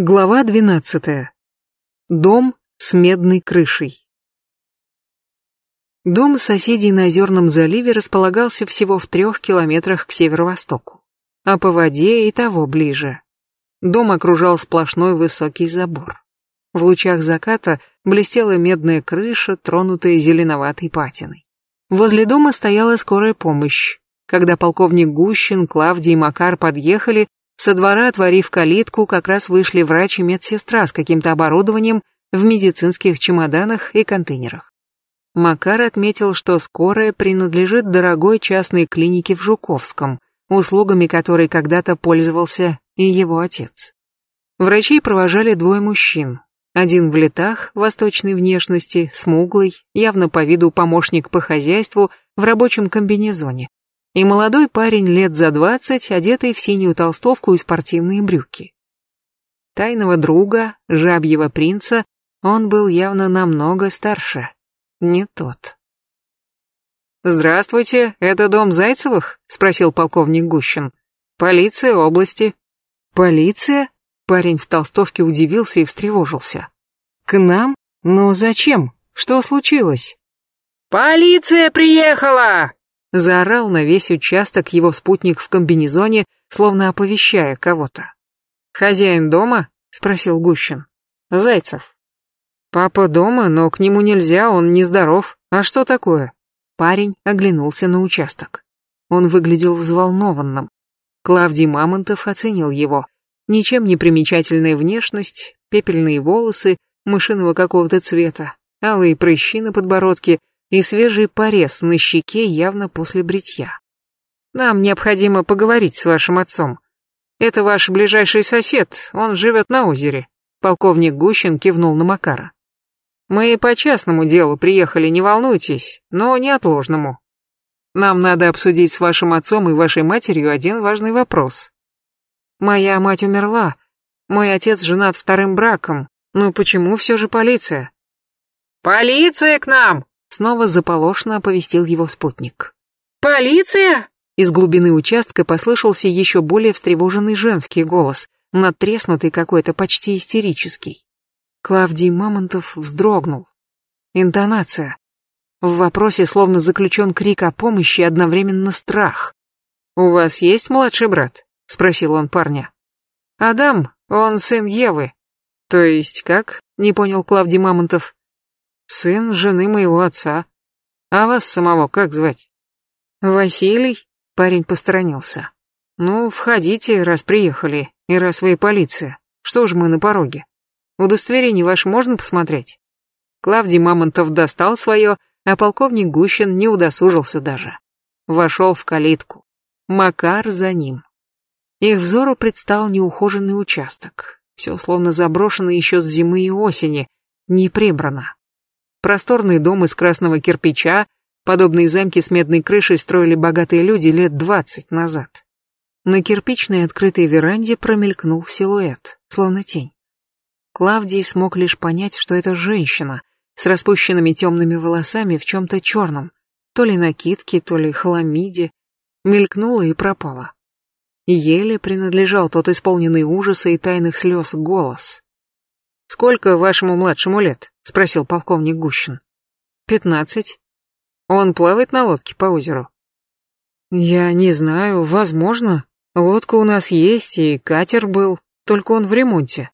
Глава двенадцатая. Дом с медной крышей. Дом соседей на Озерном заливе располагался всего в трех километрах к северо-востоку, а по воде и того ближе. Дом окружал сплошной высокий забор. В лучах заката блестела медная крыша, тронутая зеленоватой патиной. Возле дома стояла скорая помощь. Когда полковник Гущин, Клавдий и Макар подъехали, со двора, отворив калитку, как раз вышли врач и медсестра с каким-то оборудованием в медицинских чемоданах и контейнерах. Макар отметил, что скорая принадлежит дорогой частной клинике в Жуковском, услугами которой когда-то пользовался и его отец. Врачей провожали двое мужчин. Один в летах, восточной внешности, смуглый, явно по виду помощник по хозяйству, в рабочем комбинезоне и молодой парень лет за двадцать, одетый в синюю толстовку и спортивные брюки. Тайного друга, жабьего принца, он был явно намного старше. Не тот. «Здравствуйте, это дом Зайцевых?» — спросил полковник Гущин. «Полиция области». «Полиция?» — парень в толстовке удивился и встревожился. «К нам? Но зачем? Что случилось?» «Полиция приехала!» Заорал на весь участок его спутник в комбинезоне, словно оповещая кого-то. «Хозяин дома?» — спросил Гущин. «Зайцев». «Папа дома, но к нему нельзя, он нездоров. А что такое?» Парень оглянулся на участок. Он выглядел взволнованным. Клавдий Мамонтов оценил его. Ничем не примечательная внешность, пепельные волосы, мышиного какого-то цвета, алые прыщи на подбородке и свежий порез на щеке явно после бритья. Нам необходимо поговорить с вашим отцом. Это ваш ближайший сосед, он живет на озере. Полковник Гущин кивнул на Макара. Мы по частному делу приехали, не волнуйтесь, но неотложному. Нам надо обсудить с вашим отцом и вашей матерью один важный вопрос. Моя мать умерла, мой отец женат вторым браком, но почему все же полиция? Полиция к нам! Снова заполошно оповестил его спутник. «Полиция?» Из глубины участка послышался еще более встревоженный женский голос, надтреснутый какой-то, почти истерический. Клавдий Мамонтов вздрогнул. Интонация. В вопросе словно заключен крик о помощи и одновременно страх. «У вас есть младший брат?» — спросил он парня. «Адам, он сын Евы». «То есть как?» — не понял Клавдий Мамонтов. Сын жены моего отца. А вас самого как звать? Василий? Парень посторонился. Ну, входите, раз приехали, и раз вы полиция. Что ж мы на пороге? Удостоверение ваше можно посмотреть? Клавдий Мамонтов достал свое, а полковник Гущин не удосужился даже. Вошел в калитку. Макар за ним. Их взору предстал неухоженный участок. Все словно заброшено еще с зимы и осени, не прибрано. Просторный дом из красного кирпича, подобные замки с медной крышей строили богатые люди лет двадцать назад. На кирпичной открытой веранде промелькнул силуэт, словно тень. Клавдий смог лишь понять, что это женщина с распущенными темными волосами в чем-то черном, то ли накидке, то ли хламиде, мелькнула и пропала. Еле принадлежал тот исполненный ужаса и тайных слез голос. «Сколько вашему младшему лет?» — спросил полковник Гущин. «Пятнадцать. Он плавает на лодке по озеру?» «Я не знаю, возможно. Лодка у нас есть, и катер был, только он в ремонте».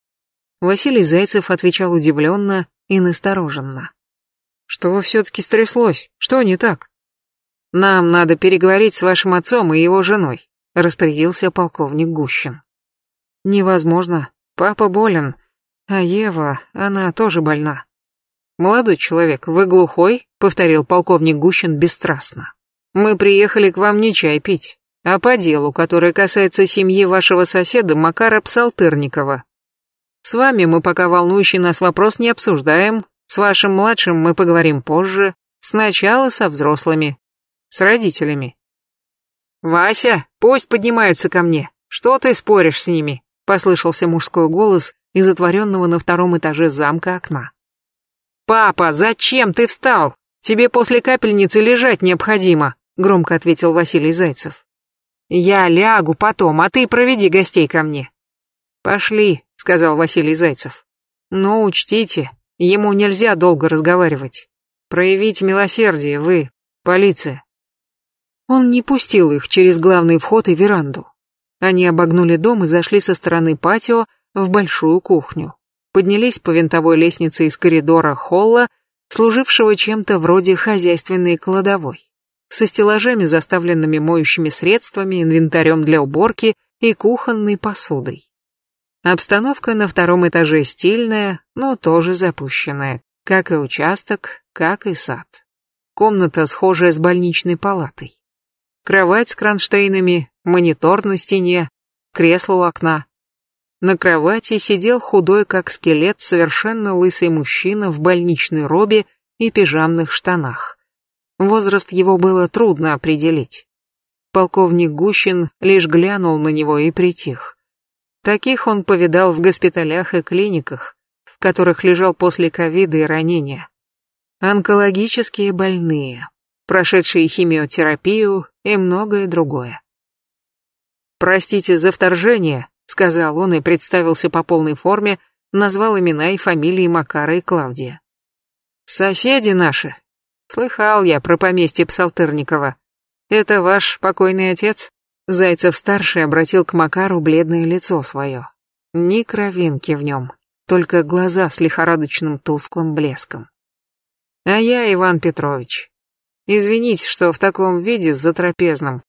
Василий Зайцев отвечал удивленно и настороженно. «Что все-таки стряслось? Что не так?» «Нам надо переговорить с вашим отцом и его женой», — распорядился полковник Гущин. «Невозможно. Папа болен. А Ева, она тоже больна. Молодой человек, вы глухой? Повторил полковник Гущин бесстрастно. Мы приехали к вам не чай пить, а по делу, которое касается семьи вашего соседа Макара Псалтырникова. С вами мы пока волнующий нас вопрос не обсуждаем, с вашим младшим мы поговорим позже, сначала со взрослыми, с родителями. «Вася, пусть поднимаются ко мне, что ты споришь с ними?» Послышался мужской голос, из отворенного на втором этаже замка окна. «Папа, зачем ты встал? Тебе после капельницы лежать необходимо», громко ответил Василий Зайцев. «Я лягу потом, а ты проведи гостей ко мне». Пошли, сказал Василий Зайцев. Но учтите, ему нельзя долго разговаривать. Проявите милосердие, вы, полиция. Он не пустил их через главный вход и веранду. Они обогнули дом и зашли со стороны патио в большую кухню. Поднялись по винтовой лестнице из коридора холла, служившего чем-то вроде хозяйственной кладовой, со стеллажами, заставленными моющими средствами, инвентарем для уборки и кухонной посудой. Обстановка на втором этаже стильная, но тоже запущенная, как и участок, как и сад. Комната, схожая с больничной палатой. Кровать с кронштейнами, монитор на стене, кресло у окна. На кровати сидел худой как скелет совершенно лысый мужчина в больничной робе и пижамных штанах. Возраст его было трудно определить. Полковник Гущин лишь глянул на него и притих. Таких он повидал в госпиталях и клиниках, в которых лежал после ковида и ранения. Онкологические больные, прошедшие химиотерапию и многое другое. «Простите за вторжение», — сказал он и представился по полной форме, назвал имена и фамилии Макара и Клавдия. «Соседи наши. Слыхал я про поместье Псалтырникова. Это ваш покойный отец?» Зайцев-старший обратил к Макару бледное лицо свое. Ни кровинки в нем, только глаза с лихорадочным тусклым блеском. А я Иван Петрович. Извините, что в таком виде за трапезным.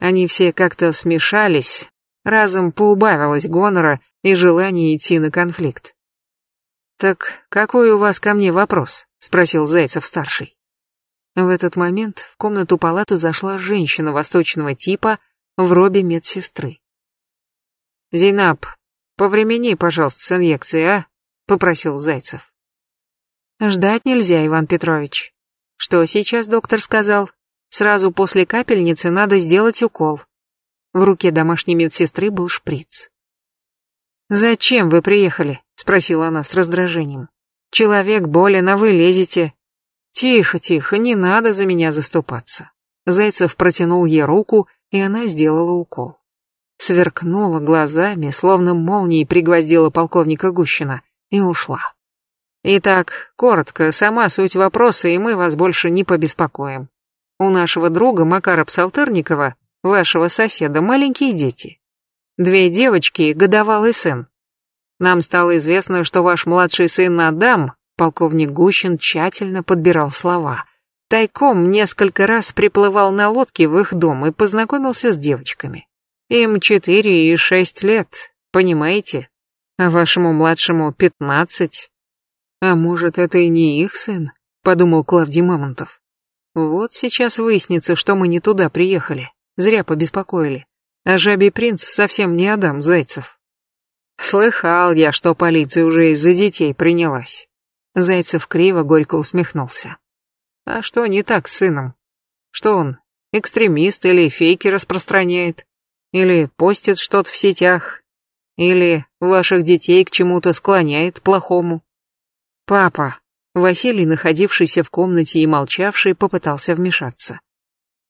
Они все как-то смешались, разом поубавилось гонора и желание идти на конфликт. «Так какой у вас ко мне вопрос?» — спросил Зайцев-старший. В этот момент в комнату-палату зашла женщина восточного типа в робе медсестры. «Зейнаб, повремени, пожалуйста, с инъекцией, а?» — попросил Зайцев. «Ждать нельзя, Иван Петрович. Что сейчас доктор сказал? Сразу после капельницы надо сделать укол». В руке домашней медсестры был шприц. «Зачем вы приехали?» — спросила она с раздражением. «Человек болен, а вы лезете. Тихо, тихо, не надо за меня заступаться. Зайцев протянул ей руку, и она сделала укол. Сверкнула глазами, словно молнией пригвоздила полковника Гущина, и ушла. Итак, коротко, сама суть вопроса, и мы вас больше не побеспокоим. У нашего друга Макара Псалтерникова, вашего соседа, маленькие дети. Две девочки и годовалый сын. Нам стало известно, что ваш младший сын Адам Полковник Гущин тщательно подбирал слова. Тайком несколько раз приплывал на лодке в их дом и познакомился с девочками. Им четыре и шесть лет, понимаете? А вашему младшему пятнадцать. А может, это и не их сын? Подумал Клавдий Мамонтов. Вот сейчас выяснится, что мы не туда приехали. Зря побеспокоили. А жабий принц совсем не Адам Зайцев. Слыхал я, что полиция уже из-за детей принялась. Зайцев криво горько усмехнулся. А что не так с сыном? Что он, экстремист или фейки распространяет? Или постит что-то в сетях? Или ваших детей к чему-то склоняет плохому? Папа, Василий, находившийся в комнате и молчавший, попытался вмешаться.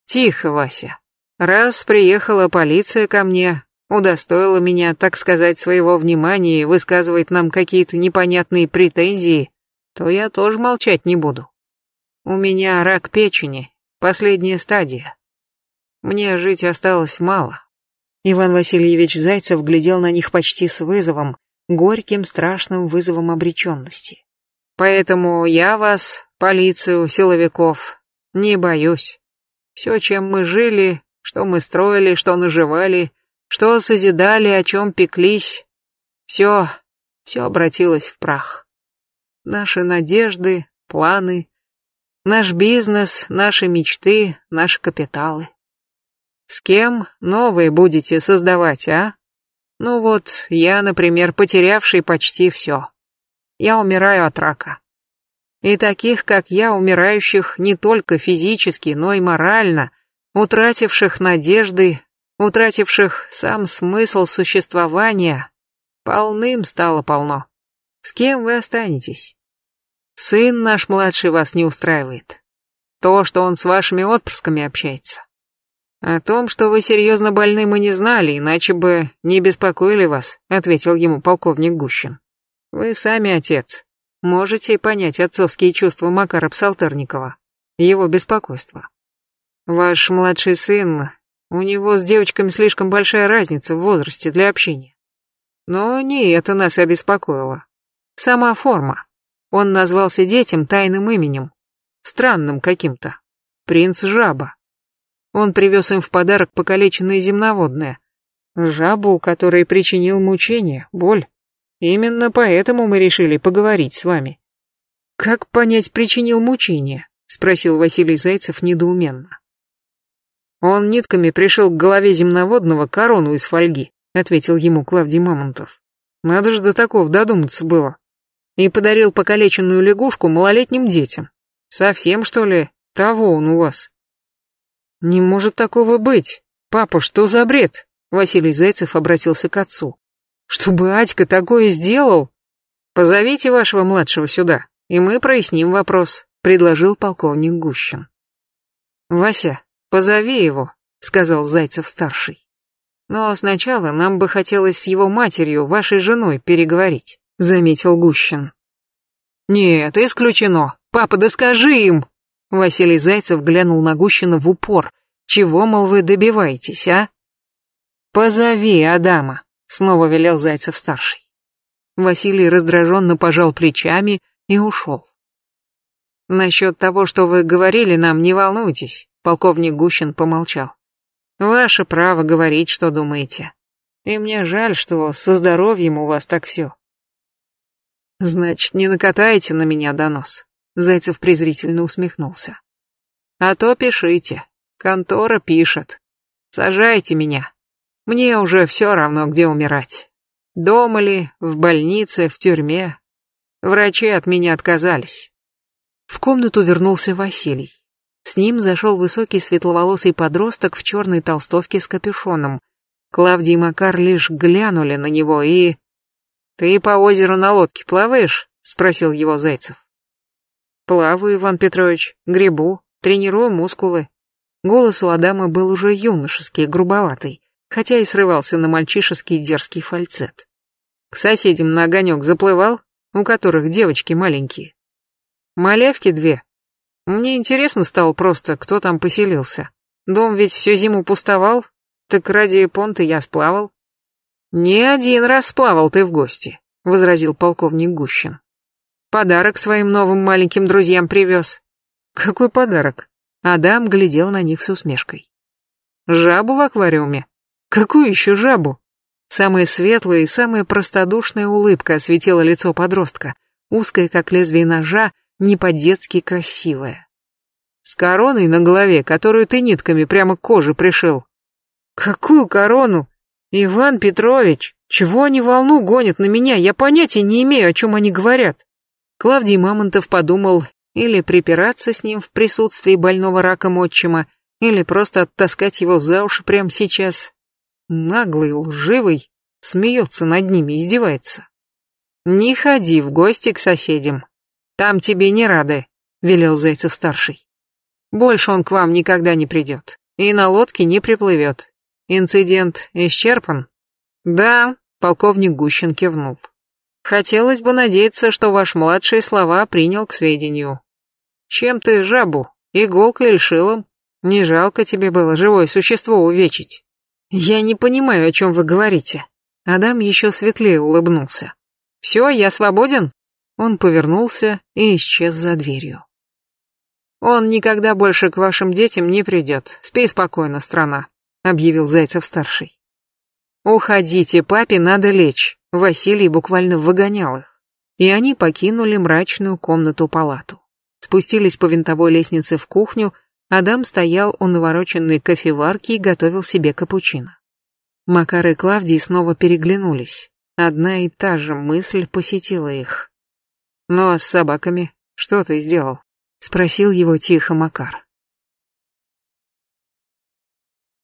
Тихо, Вася. Раз приехала полиция ко мне, удостоила меня, так сказать, своего внимания и высказывает нам какие-то непонятные претензии, то я тоже молчать не буду. У меня рак печени, последняя стадия. Мне жить осталось мало. Иван Васильевич Зайцев глядел на них почти с вызовом, горьким страшным вызовом обреченности. Поэтому я вас, полицию, силовиков, не боюсь. Все, чем мы жили, что мы строили, что наживали, что созидали, о чем пеклись, все, все обратилось в прах наши надежды, планы, наш бизнес, наши мечты, наши капиталы. С кем новые будете создавать, а? Ну вот, я, например, потерявший почти все. Я умираю от рака. И таких, как я, умирающих не только физически, но и морально, утративших надежды, утративших сам смысл существования, полным стало полно. С кем вы останетесь? Сын наш младший вас не устраивает. То, что он с вашими отпрысками общается. О том, что вы серьезно больны, мы не знали, иначе бы не беспокоили вас, ответил ему полковник Гущин. Вы сами отец. Можете понять отцовские чувства Макара Псалтерникова, его беспокойство. Ваш младший сын, у него с девочками слишком большая разница в возрасте для общения. Но не это нас обеспокоило. Сама форма. Он назвался детям тайным именем, странным каким-то. Принц Жаба. Он привез им в подарок покалеченное земноводное. Жабу, который причинил мучение, боль. Именно поэтому мы решили поговорить с вами. Как понять причинил мучение? Спросил Василий Зайцев недоуменно. Он нитками пришил к голове земноводного корону из фольги, ответил ему Клавдий Мамонтов. Надо же до такого додуматься было. И подарил покалеченную лягушку малолетним детям. Совсем, что ли, того он у вас? «Не может такого быть. Папа, что за бред?» Василий Зайцев обратился к отцу. «Чтобы Адька такое сделал?» «Позовите вашего младшего сюда, и мы проясним вопрос», — предложил полковник Гущин. «Вася, позови его», — сказал Зайцев-старший. «Но сначала нам бы хотелось с его матерью, вашей женой, переговорить», — заметил Гущин. «Нет, исключено. Папа, да скажи им!» Василий Зайцев глянул на Гущина в упор. «Чего, мол, вы добиваетесь, а?» «Позови Адама», — снова велел Зайцев-старший. Василий раздраженно пожал плечами и ушел. «Насчет того, что вы говорили нам, не волнуйтесь», — полковник Гущин помолчал. «Ваше право говорить, что думаете. И мне жаль, что со здоровьем у вас так все». «Значит, не накатаете на меня донос?» Зайцев презрительно усмехнулся. А то пишите. Контора пишет. Сажайте меня. Мне уже все равно, где умирать. Дома ли, в больнице, в тюрьме. Врачи от меня отказались. В комнату вернулся Василий. С ним зашел высокий светловолосый подросток в черной толстовке с капюшоном. Клавдий и Макар лишь глянули на него и... «Ты по озеру на лодке плаваешь?» — спросил его Зайцев. Плаваю, Иван Петрович, грибу, тренирую мускулы. Голос у Адама был уже юношеский, грубоватый, хотя и срывался на мальчишеский дерзкий фальцет. К соседям на огонек заплывал, у которых девочки маленькие. Малявки две. Мне интересно стало просто, кто там поселился. Дом ведь всю зиму пустовал, так ради понта я сплавал. Не один раз сплавал ты в гости, возразил полковник Гущин. Подарок своим новым маленьким друзьям привез. Какой подарок? Адам глядел на них с усмешкой. Жабу в аквариуме? Какую еще жабу? Самая светлая и самая простодушная улыбка осветила лицо подростка, узкая, как лезвие ножа, не по-детски красивая. С короной на голове, которую ты нитками прямо к коже пришил. Какую корону? Иван Петрович, чего они волну гонят на меня? Я понятия не имею, о чем они говорят. Клавдий Мамонтов подумал или припираться с ним в присутствии больного раком отчима, или просто оттаскать его за уши прямо сейчас. Наглый, лживый, смеется над ними, издевается. «Не ходи в гости к соседям. Там тебе не рады», — велел Зайцев-старший. «Больше он к вам никогда не придет и на лодке не приплывет. Инцидент исчерпан?» «Да», — полковник Гущин кивнул. Хотелось бы надеяться, что ваш младший слова принял к сведению. Чем ты жабу, иголкой или шилом? Не жалко тебе было живое существо увечить. Я не понимаю, о чем вы говорите. Адам еще светлее улыбнулся. Все, я свободен? Он повернулся и исчез за дверью. Он никогда больше к вашим детям не придет. Спи спокойно, страна, объявил Зайцев-старший. Уходите, папе надо лечь. Василий буквально выгонял их. И они покинули мрачную комнату-палату. Спустились по винтовой лестнице в кухню, Адам стоял у навороченной кофеварки и готовил себе капучино. Макар и Клавдий снова переглянулись. Одна и та же мысль посетила их. «Ну а с собаками что ты сделал?» — спросил его тихо Макар.